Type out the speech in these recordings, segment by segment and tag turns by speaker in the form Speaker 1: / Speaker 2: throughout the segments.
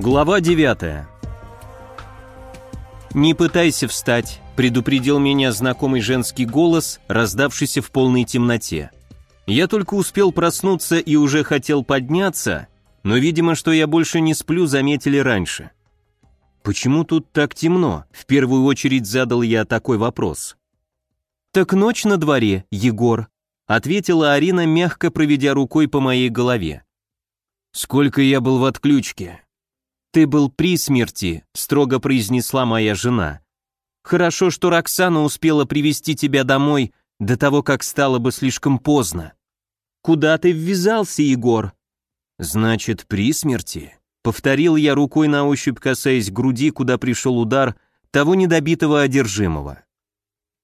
Speaker 1: Глава 9. «Не пытайся встать», — предупредил меня знакомый женский голос, раздавшийся в полной темноте. Я только успел проснуться и уже хотел подняться, но, видимо, что я больше не сплю, заметили раньше. «Почему тут так темно?» — в первую очередь задал я такой вопрос. «Так ночь на дворе, Егор», — ответила Арина, мягко проведя рукой по моей голове. «Сколько я был в отключке?» «Ты был при смерти», — строго произнесла моя жена. «Хорошо, что Роксана успела привести тебя домой до того, как стало бы слишком поздно». «Куда ты ввязался, Егор?» «Значит, при смерти?» Повторил я рукой на ощупь, касаясь груди, куда пришел удар того недобитого одержимого.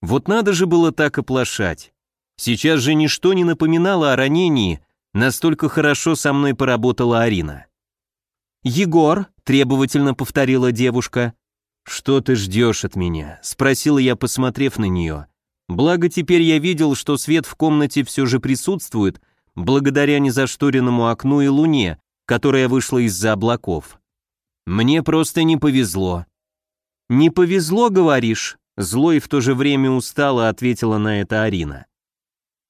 Speaker 1: Вот надо же было так оплошать. Сейчас же ничто не напоминало о ранении, настолько хорошо со мной поработала Арина. «Егор», — требовательно повторила девушка. «Что ты ждешь от меня?» — спросила я, посмотрев на нее. Благо теперь я видел, что свет в комнате все же присутствует, благодаря незашторенному окну и луне, которая вышла из-за облаков. Мне просто не повезло. «Не повезло, говоришь?» Зло и в то же время устало ответила на это Арина.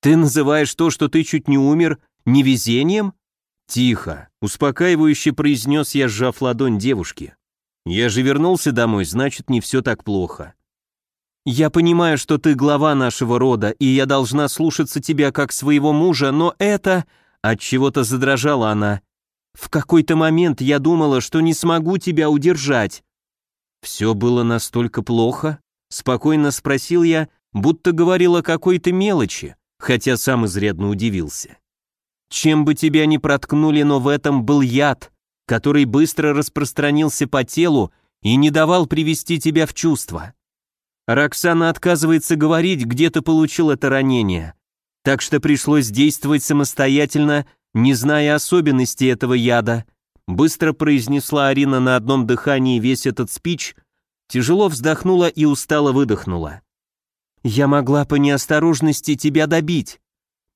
Speaker 1: «Ты называешь то, что ты чуть не умер, невезением?» «Тихо», Успокаивающе произнес я, сжав ладонь девушки. «Я же вернулся домой, значит, не все так плохо». «Я понимаю, что ты глава нашего рода, и я должна слушаться тебя как своего мужа, но это...» От чего то задрожала она. «В какой-то момент я думала, что не смогу тебя удержать». «Все было настолько плохо?» Спокойно спросил я, будто говорил о какой-то мелочи, хотя сам изрядно удивился. Чем бы тебя ни проткнули, но в этом был яд, который быстро распространился по телу и не давал привести тебя в чувство. Роксана отказывается говорить, где ты получил это ранение, так что пришлось действовать самостоятельно, не зная особенностей этого яда. Быстро произнесла Арина на одном дыхании весь этот спич, тяжело вздохнула и устало выдохнула. «Я могла по неосторожности тебя добить,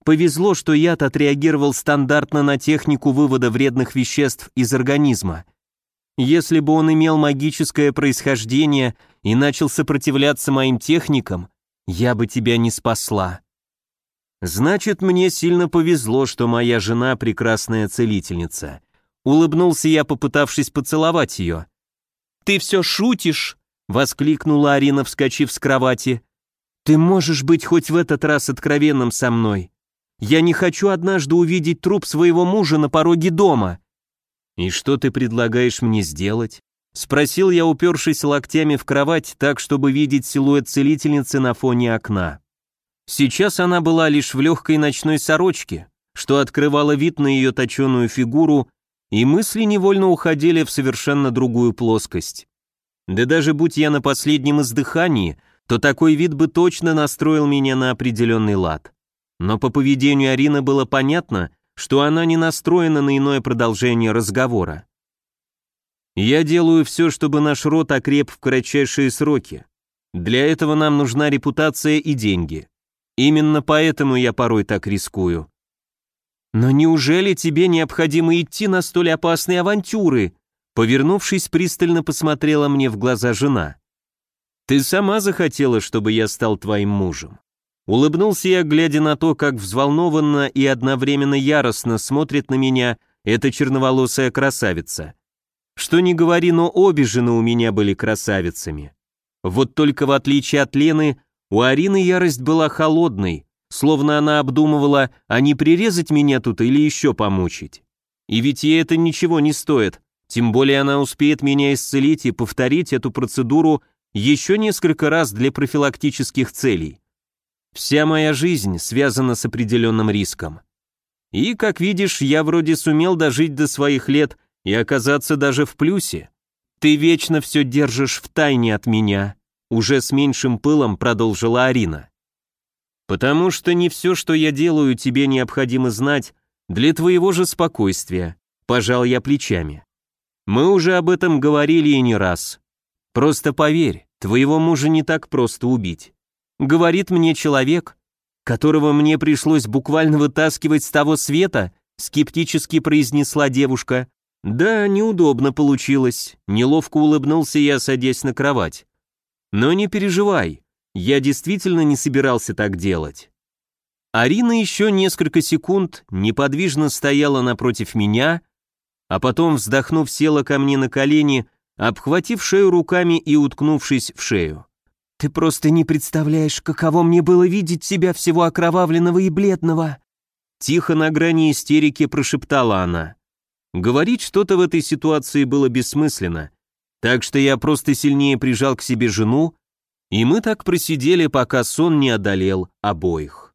Speaker 1: Повезло, что яд отреагировал стандартно на технику вывода вредных веществ из организма. Если бы он имел магическое происхождение и начал сопротивляться моим техникам, я бы тебя не спасла. Значит, мне сильно повезло, что моя жена прекрасная целительница. Улыбнулся я, попытавшись поцеловать ее. Ты все шутишь? воскликнула Арина, вскочив с кровати. Ты можешь быть хоть в этот раз откровенным со мной. Я не хочу однажды увидеть труп своего мужа на пороге дома». «И что ты предлагаешь мне сделать?» Спросил я, упершись локтями в кровать, так, чтобы видеть силуэт целительницы на фоне окна. Сейчас она была лишь в легкой ночной сорочке, что открывало вид на ее точеную фигуру, и мысли невольно уходили в совершенно другую плоскость. Да даже будь я на последнем издыхании, то такой вид бы точно настроил меня на определенный лад. Но по поведению Арины было понятно, что она не настроена на иное продолжение разговора. «Я делаю все, чтобы наш род окреп в кратчайшие сроки. Для этого нам нужна репутация и деньги. Именно поэтому я порой так рискую». «Но неужели тебе необходимо идти на столь опасные авантюры?» Повернувшись, пристально посмотрела мне в глаза жена. «Ты сама захотела, чтобы я стал твоим мужем. Улыбнулся я, глядя на то, как взволнованно и одновременно яростно смотрит на меня эта черноволосая красавица. Что не говори, но обе жены у меня были красавицами. Вот только в отличие от Лены, у Арины ярость была холодной, словно она обдумывала, а не прирезать меня тут или еще помучить. И ведь ей это ничего не стоит, тем более она успеет меня исцелить и повторить эту процедуру еще несколько раз для профилактических целей. Вся моя жизнь связана с определенным риском. И, как видишь, я вроде сумел дожить до своих лет и оказаться даже в плюсе. Ты вечно все держишь в тайне от меня, уже с меньшим пылом продолжила Арина. Потому что не все, что я делаю, тебе необходимо знать для твоего же спокойствия, пожал я плечами. Мы уже об этом говорили и не раз. Просто поверь, твоего мужа не так просто убить говорит мне человек, которого мне пришлось буквально вытаскивать с того света, скептически произнесла девушка. Да, неудобно получилось, неловко улыбнулся я, садясь на кровать. Но не переживай, я действительно не собирался так делать. Арина еще несколько секунд неподвижно стояла напротив меня, а потом, вздохнув, села ко мне на колени, обхватив шею руками и уткнувшись в шею. Ты просто не представляешь, каково мне было видеть тебя всего окровавленного и бледного!» Тихо на грани истерики прошептала она. Говорить что-то в этой ситуации было бессмысленно, так что я просто сильнее прижал к себе жену, и мы так просидели, пока сон не одолел обоих.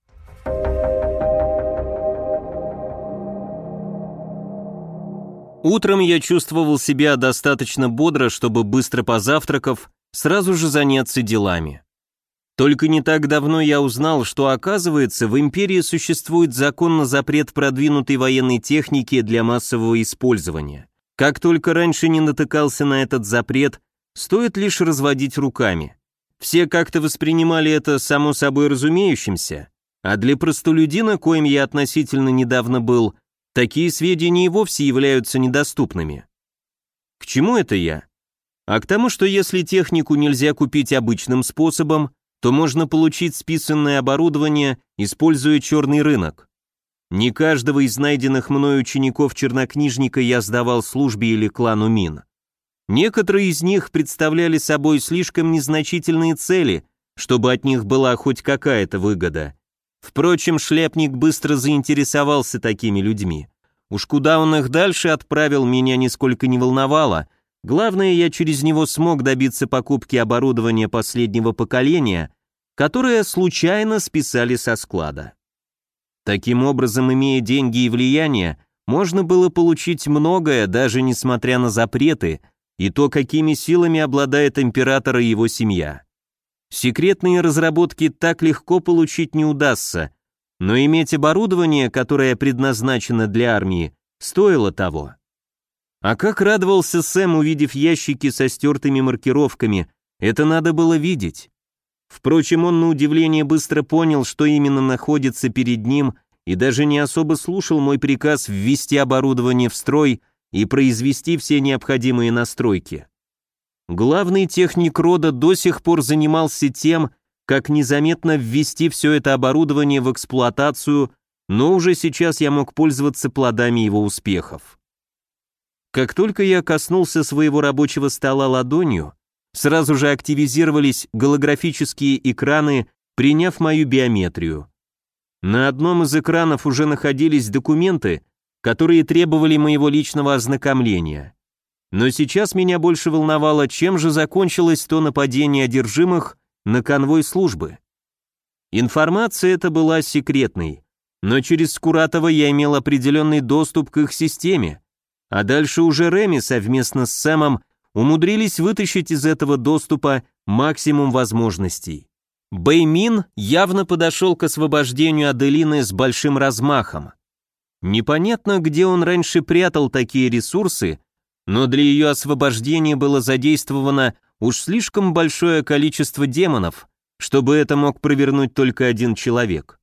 Speaker 1: Утром я чувствовал себя достаточно бодро, чтобы быстро позавтракав, сразу же заняться делами. Только не так давно я узнал, что, оказывается, в империи существует закон на запрет продвинутой военной техники для массового использования. Как только раньше не натыкался на этот запрет, стоит лишь разводить руками. Все как-то воспринимали это само собой разумеющимся, а для простолюдина, коим я относительно недавно был, такие сведения и вовсе являются недоступными. К чему это я? а к тому, что если технику нельзя купить обычным способом, то можно получить списанное оборудование, используя черный рынок. Не каждого из найденных мной учеников-чернокнижника я сдавал службе или клану мин. Некоторые из них представляли собой слишком незначительные цели, чтобы от них была хоть какая-то выгода. Впрочем, шляпник быстро заинтересовался такими людьми. Уж куда он их дальше отправил, меня нисколько не волновало — Главное, я через него смог добиться покупки оборудования последнего поколения, которое случайно списали со склада. Таким образом, имея деньги и влияние, можно было получить многое, даже несмотря на запреты, и то, какими силами обладает император и его семья. Секретные разработки так легко получить не удастся, но иметь оборудование, которое предназначено для армии, стоило того. А как радовался Сэм, увидев ящики со стертыми маркировками. Это надо было видеть. Впрочем, он на удивление быстро понял, что именно находится перед ним, и даже не особо слушал мой приказ ввести оборудование в строй и произвести все необходимые настройки. Главный техник рода до сих пор занимался тем, как незаметно ввести все это оборудование в эксплуатацию, но уже сейчас я мог пользоваться плодами его успехов. Как только я коснулся своего рабочего стола ладонью, сразу же активизировались голографические экраны, приняв мою биометрию. На одном из экранов уже находились документы, которые требовали моего личного ознакомления. Но сейчас меня больше волновало, чем же закончилось то нападение одержимых на конвой службы. Информация эта была секретной, но через Скуратова я имел определенный доступ к их системе, а дальше уже Реми совместно с Сэмом умудрились вытащить из этого доступа максимум возможностей. Бэймин явно подошел к освобождению Аделины с большим размахом. Непонятно, где он раньше прятал такие ресурсы, но для ее освобождения было задействовано уж слишком большое количество демонов, чтобы это мог провернуть только один человек.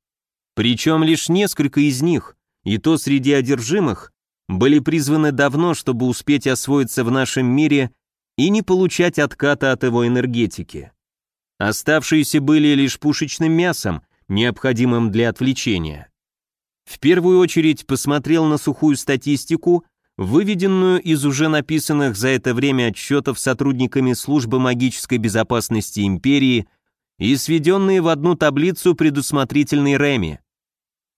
Speaker 1: Причем лишь несколько из них, и то среди одержимых, были призваны давно, чтобы успеть освоиться в нашем мире и не получать отката от его энергетики. Оставшиеся были лишь пушечным мясом, необходимым для отвлечения. В первую очередь посмотрел на сухую статистику, выведенную из уже написанных за это время отчетов сотрудниками службы магической безопасности империи и сведенные в одну таблицу предусмотрительной Реми.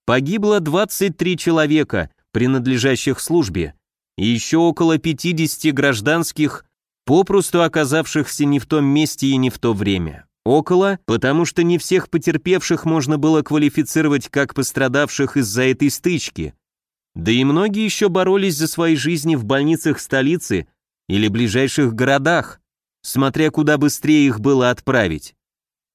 Speaker 1: Погибло 23 человека – принадлежащих службе, и еще около 50 гражданских, попросту оказавшихся не в том месте и не в то время. Около, потому что не всех потерпевших можно было квалифицировать как пострадавших из-за этой стычки. Да и многие еще боролись за свои жизни в больницах столицы или ближайших городах, смотря куда быстрее их было отправить.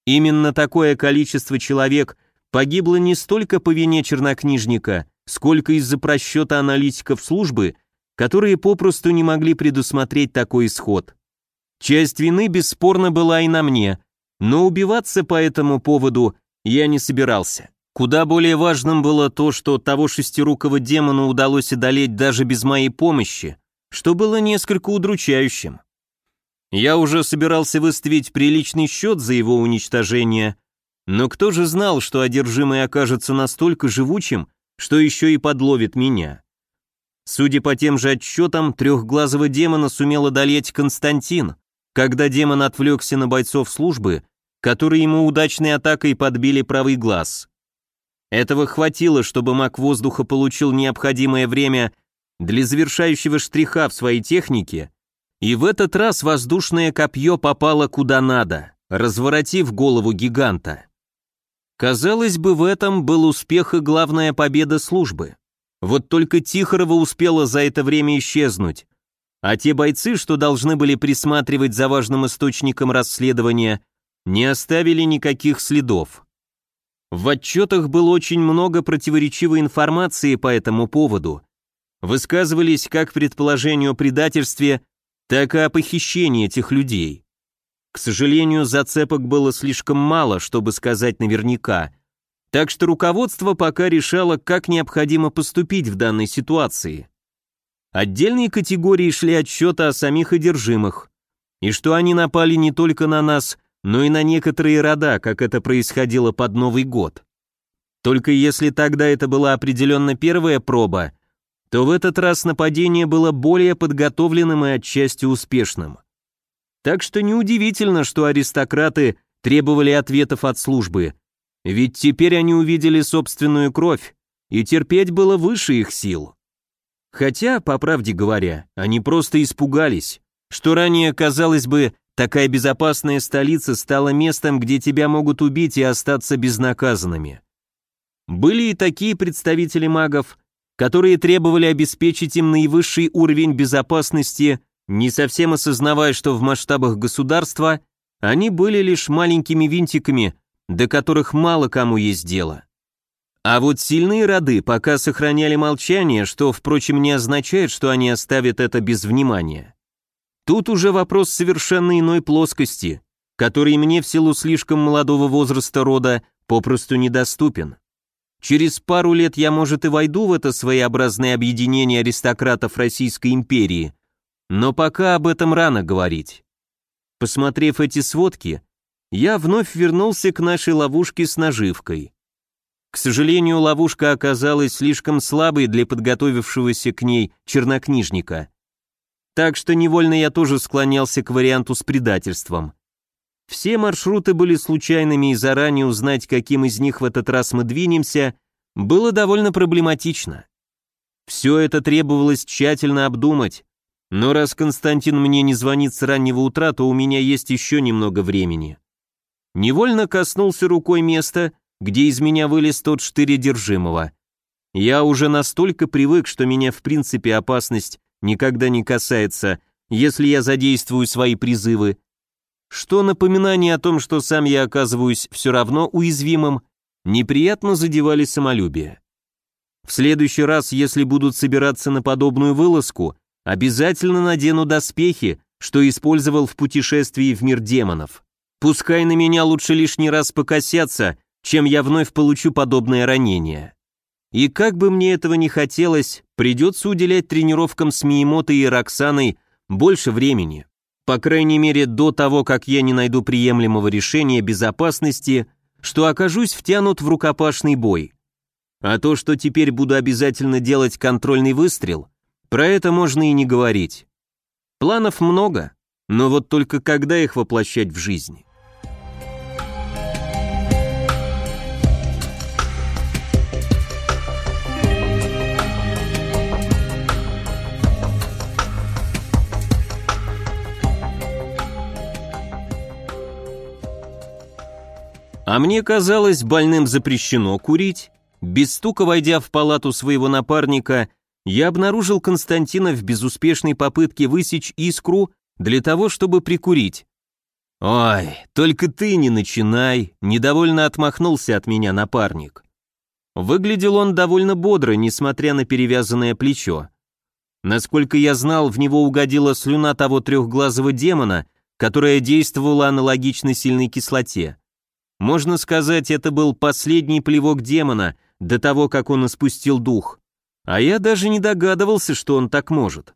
Speaker 1: Именно такое количество человек погибло не столько по вине чернокнижника, сколько из-за просчета аналитиков службы, которые попросту не могли предусмотреть такой исход. Часть вины бесспорно была и на мне, но убиваться по этому поводу я не собирался. Куда более важным было то, что того шестирукого демона удалось одолеть даже без моей помощи, что было несколько удручающим. Я уже собирался выставить приличный счет за его уничтожение, но кто же знал, что одержимый окажется настолько живучим, что еще и подловит меня. Судя по тем же отчетам, трехглазого демона сумел одолеть Константин, когда демон отвлекся на бойцов службы, которые ему удачной атакой подбили правый глаз. Этого хватило, чтобы маг воздуха получил необходимое время для завершающего штриха в своей технике, и в этот раз воздушное копье попало куда надо, разворотив голову гиганта. Казалось бы, в этом был успех и главная победа службы. Вот только Тихорова успела за это время исчезнуть. А те бойцы, что должны были присматривать за важным источником расследования, не оставили никаких следов. В отчетах было очень много противоречивой информации по этому поводу. Высказывались как предположение о предательстве, так и о похищении этих людей. К сожалению, зацепок было слишком мало, чтобы сказать наверняка. Так что руководство пока решало, как необходимо поступить в данной ситуации. Отдельные категории шли отчета о самих одержимых. И что они напали не только на нас, но и на некоторые рода, как это происходило под Новый год. Только если тогда это была определенно первая проба, то в этот раз нападение было более подготовленным и отчасти успешным. Так что неудивительно, что аристократы требовали ответов от службы. Ведь теперь они увидели собственную кровь, и терпеть было выше их сил. Хотя, по правде говоря, они просто испугались, что ранее, казалось бы, такая безопасная столица стала местом, где тебя могут убить и остаться безнаказанными. Были и такие представители магов, которые требовали обеспечить им наивысший уровень безопасности не совсем осознавая, что в масштабах государства они были лишь маленькими винтиками, до которых мало кому есть дело. А вот сильные роды пока сохраняли молчание, что, впрочем, не означает, что они оставят это без внимания. Тут уже вопрос совершенно иной плоскости, который мне в силу слишком молодого возраста рода попросту недоступен. Через пару лет я, может, и войду в это своеобразное объединение аристократов Российской империи, но пока об этом рано говорить. Посмотрев эти сводки, я вновь вернулся к нашей ловушке с наживкой. К сожалению, ловушка оказалась слишком слабой для подготовившегося к ней чернокнижника. Так что невольно я тоже склонялся к варианту с предательством. Все маршруты были случайными, и заранее узнать, каким из них в этот раз мы двинемся, было довольно проблематично. Все это требовалось тщательно обдумать, но раз Константин мне не звонит с раннего утра, то у меня есть еще немного времени. Невольно коснулся рукой места, где из меня вылез тот штырь одержимого. Я уже настолько привык, что меня в принципе опасность никогда не касается, если я задействую свои призывы. Что напоминание о том, что сам я оказываюсь все равно уязвимым, неприятно задевали самолюбие. В следующий раз, если будут собираться на подобную вылазку, Обязательно надену доспехи, что использовал в путешествии в мир демонов. Пускай на меня лучше лишний раз покосятся, чем я вновь получу подобное ранение. И как бы мне этого не хотелось, придется уделять тренировкам с Миемотой и Роксаной больше времени. По крайней мере, до того, как я не найду приемлемого решения безопасности, что окажусь втянут в рукопашный бой. А то, что теперь буду обязательно делать контрольный выстрел – про это можно и не говорить. Планов много, но вот только когда их воплощать в жизнь? А мне казалось, больным запрещено курить. Без стука войдя в палату своего напарника, я обнаружил Константина в безуспешной попытке высечь искру для того, чтобы прикурить. «Ой, только ты не начинай», — недовольно отмахнулся от меня напарник. Выглядел он довольно бодро, несмотря на перевязанное плечо. Насколько я знал, в него угодила слюна того трехглазого демона, которая действовала аналогично сильной кислоте. Можно сказать, это был последний плевок демона до того, как он испустил дух. А я даже не догадывался, что он так может.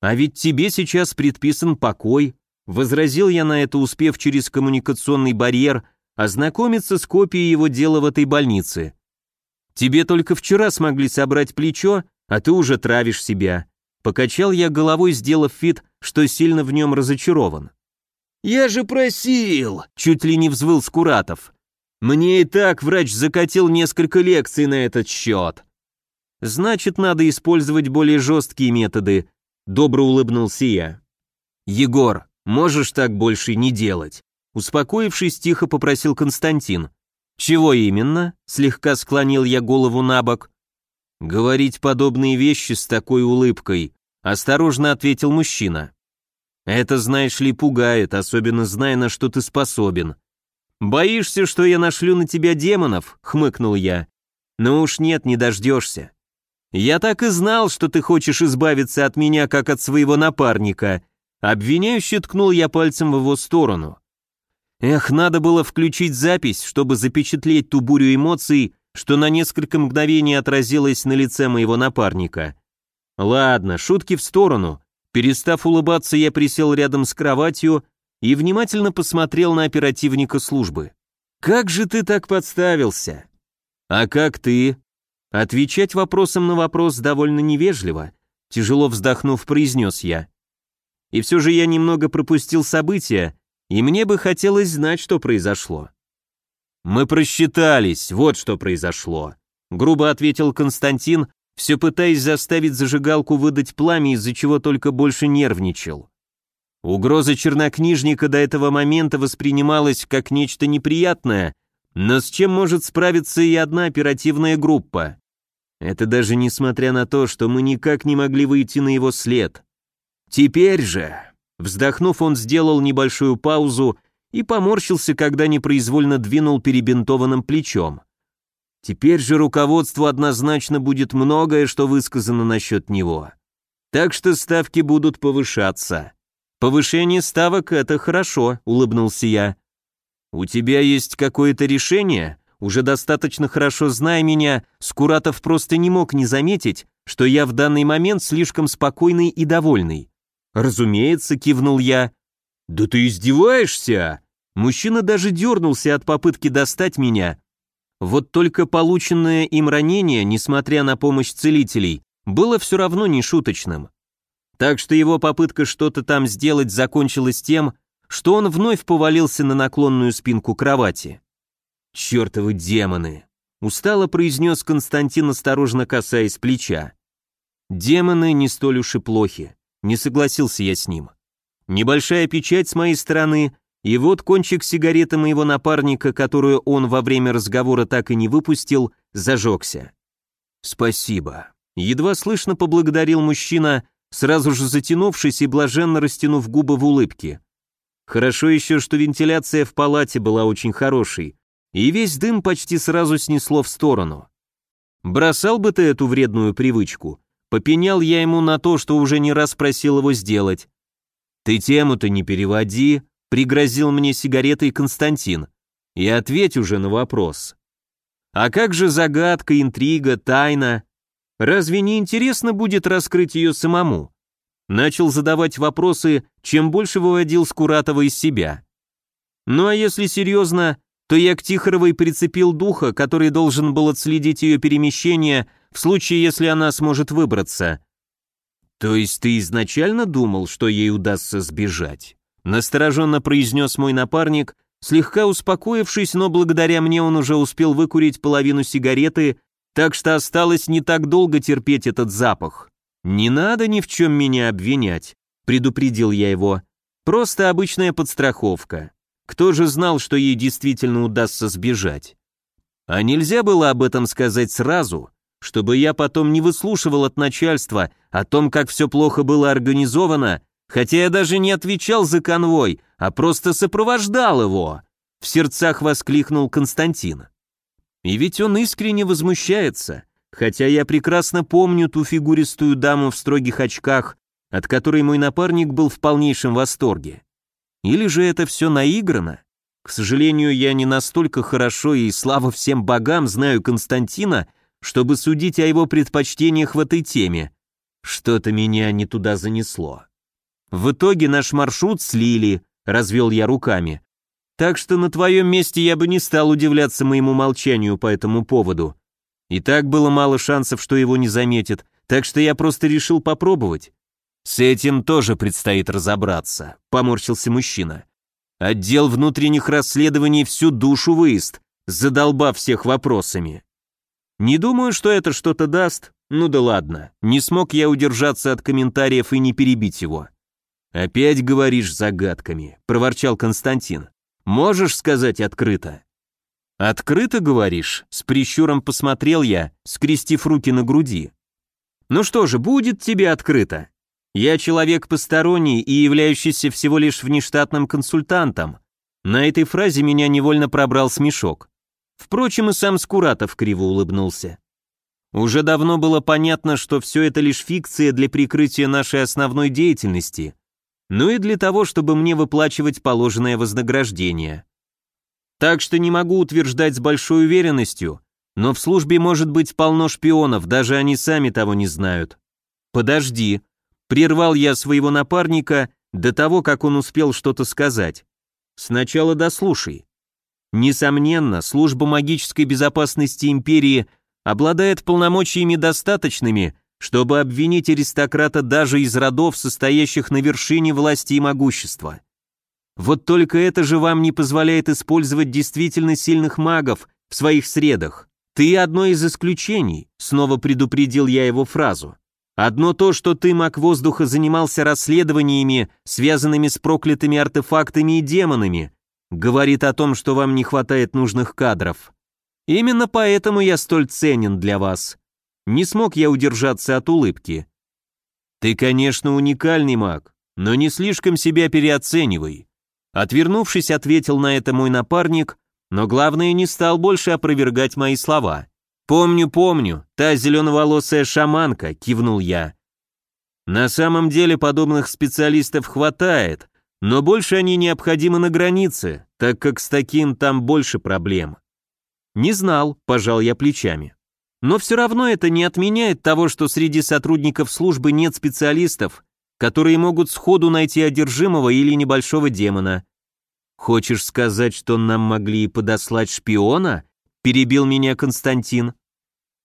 Speaker 1: А ведь тебе сейчас предписан покой, возразил я на это, успев через коммуникационный барьер ознакомиться с копией его дела в этой больнице. Тебе только вчера смогли собрать плечо, а ты уже травишь себя. Покачал я головой, сделав вид, что сильно в нем разочарован. «Я же просил!» — чуть ли не взвыл Скуратов. «Мне и так врач закатил несколько лекций на этот счет. Значит, надо использовать более жесткие методы», — добро улыбнулся я. «Егор, можешь так больше не делать», — успокоившись, тихо попросил Константин. «Чего именно?» — слегка склонил я голову на бок. «Говорить подобные вещи с такой улыбкой», — осторожно ответил мужчина. «Это, знаешь ли, пугает, особенно зная, на что ты способен». «Боишься, что я нашлю на тебя демонов?» — хмыкнул я. «Ну уж нет, не дождешься. «Я так и знал, что ты хочешь избавиться от меня, как от своего напарника», обвиняюще ткнул я пальцем в его сторону. Эх, надо было включить запись, чтобы запечатлеть ту бурю эмоций, что на несколько мгновений отразилось на лице моего напарника. Ладно, шутки в сторону. Перестав улыбаться, я присел рядом с кроватью и внимательно посмотрел на оперативника службы. «Как же ты так подставился?» «А как ты?» Отвечать вопросом на вопрос довольно невежливо, тяжело вздохнув, произнес я. И все же я немного пропустил события, и мне бы хотелось знать, что произошло. «Мы просчитались, вот что произошло», — грубо ответил Константин, все пытаясь заставить зажигалку выдать пламя, из-за чего только больше нервничал. Угроза чернокнижника до этого момента воспринималась как нечто неприятное, но с чем может справиться и одна оперативная группа. Это даже несмотря на то, что мы никак не могли выйти на его след. Теперь же, вздохнув, он сделал небольшую паузу и поморщился, когда непроизвольно двинул перебинтованным плечом. Теперь же руководству однозначно будет многое, что высказано насчет него. Так что ставки будут повышаться. Повышение ставок — это хорошо, улыбнулся я. У тебя есть какое-то решение? Уже достаточно хорошо зная меня, Скуратов просто не мог не заметить, что я в данный момент слишком спокойный и довольный. «Разумеется», — кивнул я. «Да ты издеваешься!» Мужчина даже дернулся от попытки достать меня. Вот только полученное им ранение, несмотря на помощь целителей, было все равно нешуточным. Так что его попытка что-то там сделать закончилась тем, что он вновь повалился на наклонную спинку кровати. «Чертовы демоны!» — устало произнес Константин, осторожно касаясь плеча. «Демоны не столь уж и плохи», — не согласился я с ним. «Небольшая печать с моей стороны, и вот кончик сигареты моего напарника, которую он во время разговора так и не выпустил, зажегся». «Спасибо», — едва слышно поблагодарил мужчина, сразу же затянувшись и блаженно растянув губы в улыбке. «Хорошо еще, что вентиляция в палате была очень хорошей, и весь дым почти сразу снесло в сторону. Бросал бы ты эту вредную привычку, попенял я ему на то, что уже не раз просил его сделать. Ты тему-то не переводи, пригрозил мне сигаретой Константин. И ответь уже на вопрос. А как же загадка, интрига, тайна? Разве не интересно будет раскрыть ее самому? Начал задавать вопросы, чем больше выводил Скуратова из себя. Ну а если серьезно, то я к Тихоровой прицепил духа, который должен был отследить ее перемещение в случае, если она сможет выбраться. «То есть ты изначально думал, что ей удастся сбежать?» Настороженно произнес мой напарник, слегка успокоившись, но благодаря мне он уже успел выкурить половину сигареты, так что осталось не так долго терпеть этот запах. «Не надо ни в чем меня обвинять», — предупредил я его. «Просто обычная подстраховка. Кто же знал, что ей действительно удастся сбежать? А нельзя было об этом сказать сразу, чтобы я потом не выслушивал от начальства о том, как все плохо было организовано, хотя я даже не отвечал за конвой, а просто сопровождал его, в сердцах воскликнул Константин. И ведь он искренне возмущается, хотя я прекрасно помню ту фигуристую даму в строгих очках, от которой мой напарник был в полнейшем восторге. Или же это все наиграно? К сожалению, я не настолько хорошо и слава всем богам знаю Константина, чтобы судить о его предпочтениях в этой теме. Что-то меня не туда занесло. В итоге наш маршрут слили, развел я руками. Так что на твоем месте я бы не стал удивляться моему молчанию по этому поводу. И так было мало шансов, что его не заметят, так что я просто решил попробовать. «С этим тоже предстоит разобраться», — поморщился мужчина. «Отдел внутренних расследований всю душу выезд, задолбав всех вопросами». «Не думаю, что это что-то даст. Ну да ладно, не смог я удержаться от комментариев и не перебить его». «Опять говоришь загадками», — проворчал Константин. «Можешь сказать открыто?» «Открыто, говоришь?» — с прищуром посмотрел я, скрестив руки на груди. «Ну что же, будет тебе открыто. Я человек посторонний и являющийся всего лишь внештатным консультантом. На этой фразе меня невольно пробрал смешок. Впрочем, и сам Скуратов криво улыбнулся. Уже давно было понятно, что все это лишь фикция для прикрытия нашей основной деятельности, ну и для того, чтобы мне выплачивать положенное вознаграждение. Так что не могу утверждать с большой уверенностью, но в службе может быть полно шпионов, даже они сами того не знают. Подожди, Прервал я своего напарника до того, как он успел что-то сказать. Сначала дослушай. Несомненно, служба магической безопасности империи обладает полномочиями достаточными, чтобы обвинить аристократа даже из родов, состоящих на вершине власти и могущества. Вот только это же вам не позволяет использовать действительно сильных магов в своих средах. Ты одно из исключений, снова предупредил я его фразу. Одно то, что ты, маг воздуха, занимался расследованиями, связанными с проклятыми артефактами и демонами, говорит о том, что вам не хватает нужных кадров. Именно поэтому я столь ценен для вас. Не смог я удержаться от улыбки. Ты, конечно, уникальный маг, но не слишком себя переоценивай. Отвернувшись, ответил на это мой напарник, но главное, не стал больше опровергать мои слова. «Помню, помню, та зеленоволосая шаманка», — кивнул я. «На самом деле подобных специалистов хватает, но больше они необходимы на границе, так как с таким там больше проблем». «Не знал», — пожал я плечами. «Но все равно это не отменяет того, что среди сотрудников службы нет специалистов, которые могут сходу найти одержимого или небольшого демона». «Хочешь сказать, что нам могли и подослать шпиона?» перебил меня Константин.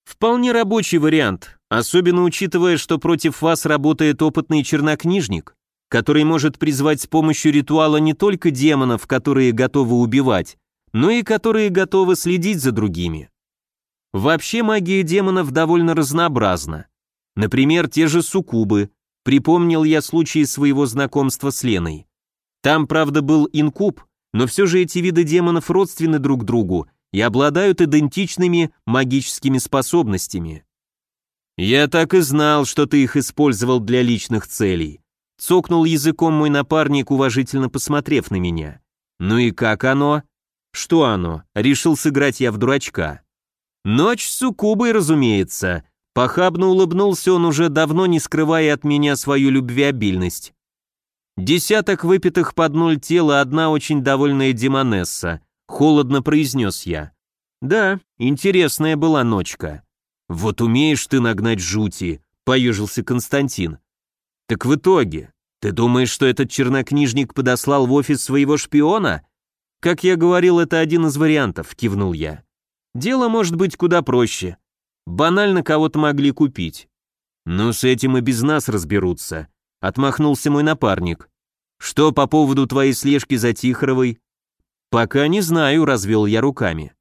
Speaker 1: Вполне рабочий вариант, особенно учитывая, что против вас работает опытный чернокнижник, который может призвать с помощью ритуала не только демонов, которые готовы убивать, но и которые готовы следить за другими. Вообще магия демонов довольно разнообразна. Например, те же суккубы. Припомнил я случай своего знакомства с Леной. Там, правда, был инкуб, но все же эти виды демонов родственны друг другу и обладают идентичными магическими способностями. «Я так и знал, что ты их использовал для личных целей», цокнул языком мой напарник, уважительно посмотрев на меня. «Ну и как оно?» «Что оно?» — решил сыграть я в дурачка. «Ночь с укубой, разумеется», — похабно улыбнулся он уже давно, не скрывая от меня свою любвеобильность. Десяток выпитых под ноль тела одна очень довольная демонесса — Холодно произнес я. «Да, интересная была ночка». «Вот умеешь ты нагнать жути», — поежился Константин. «Так в итоге, ты думаешь, что этот чернокнижник подослал в офис своего шпиона?» «Как я говорил, это один из вариантов», — кивнул я. «Дело может быть куда проще. Банально кого-то могли купить». «Ну, с этим и без нас разберутся», — отмахнулся мой напарник. «Что по поводу твоей слежки за Тихоровой?» «Пока не знаю», — развел я руками.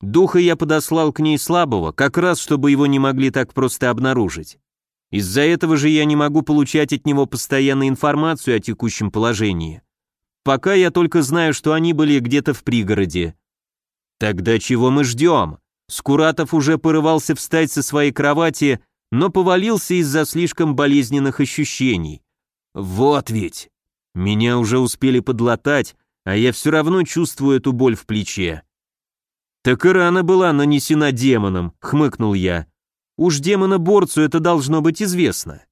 Speaker 1: Духа я подослал к ней слабого, как раз, чтобы его не могли так просто обнаружить. Из-за этого же я не могу получать от него постоянно информацию о текущем положении. Пока я только знаю, что они были где-то в пригороде. Тогда чего мы ждем? Скуратов уже порывался встать со своей кровати, но повалился из-за слишком болезненных ощущений. Вот ведь! Меня уже успели подлатать, а я все равно чувствую эту боль в плече. «Так и рана была нанесена демоном», — хмыкнул я. «Уж демона-борцу это должно быть известно».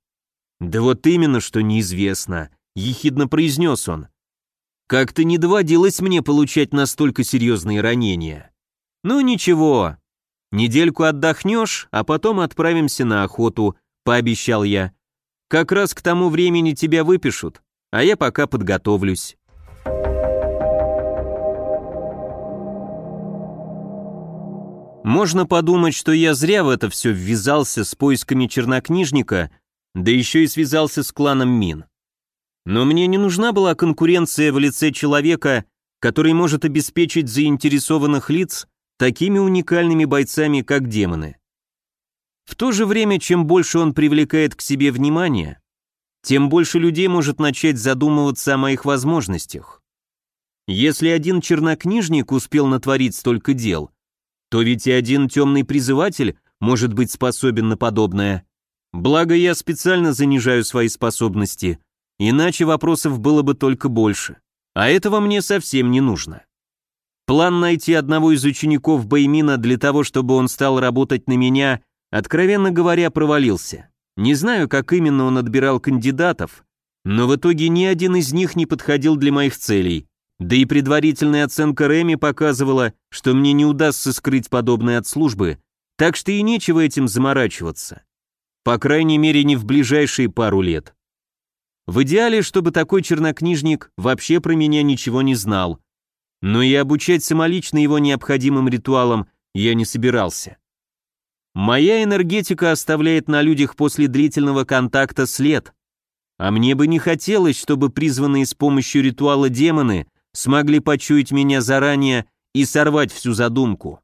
Speaker 1: «Да вот именно, что неизвестно», — ехидно произнес он. «Как-то не доводилось мне получать настолько серьезные ранения». «Ну ничего, недельку отдохнешь, а потом отправимся на охоту», — пообещал я. «Как раз к тому времени тебя выпишут, а я пока подготовлюсь». Можно подумать, что я зря в это все ввязался с поисками чернокнижника, да еще и связался с кланом Мин. Но мне не нужна была конкуренция в лице человека, который может обеспечить заинтересованных лиц такими уникальными бойцами, как демоны. В то же время, чем больше он привлекает к себе внимания, тем больше людей может начать задумываться о моих возможностях. Если один чернокнижник успел натворить столько дел – то ведь и один темный призыватель может быть способен на подобное. Благо я специально занижаю свои способности, иначе вопросов было бы только больше. А этого мне совсем не нужно. План найти одного из учеников Баймина для того, чтобы он стал работать на меня, откровенно говоря, провалился. Не знаю, как именно он отбирал кандидатов, но в итоге ни один из них не подходил для моих целей. Да и предварительная оценка Реми показывала, что мне не удастся скрыть подобное от службы, так что и нечего этим заморачиваться. По крайней мере, не в ближайшие пару лет. В идеале, чтобы такой чернокнижник вообще про меня ничего не знал. Но и обучать самолично его необходимым ритуалам я не собирался. Моя энергетика оставляет на людях после длительного контакта след, а мне бы не хотелось, чтобы призванные с помощью ритуала демоны смогли почуять меня заранее и сорвать всю задумку.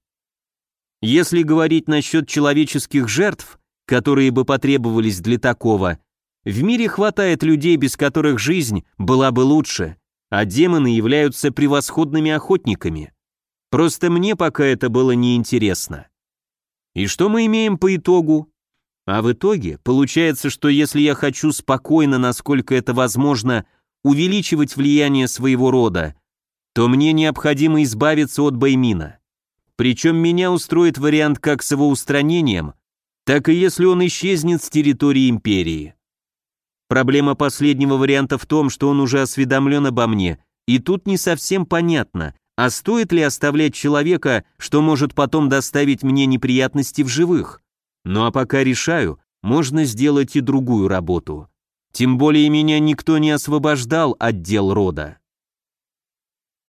Speaker 1: Если говорить насчет человеческих жертв, которые бы потребовались для такого, в мире хватает людей, без которых жизнь была бы лучше, а демоны являются превосходными охотниками. Просто мне пока это было неинтересно. И что мы имеем по итогу? А в итоге получается, что если я хочу спокойно, насколько это возможно, увеличивать влияние своего рода, то мне необходимо избавиться от Баймина. Причем меня устроит вариант как с его устранением, так и если он исчезнет с территории империи. Проблема последнего варианта в том, что он уже осведомлен обо мне, и тут не совсем понятно, а стоит ли оставлять человека, что может потом доставить мне неприятности в живых. Ну а пока решаю, можно сделать и другую работу. Тем более меня никто не освобождал от дел рода.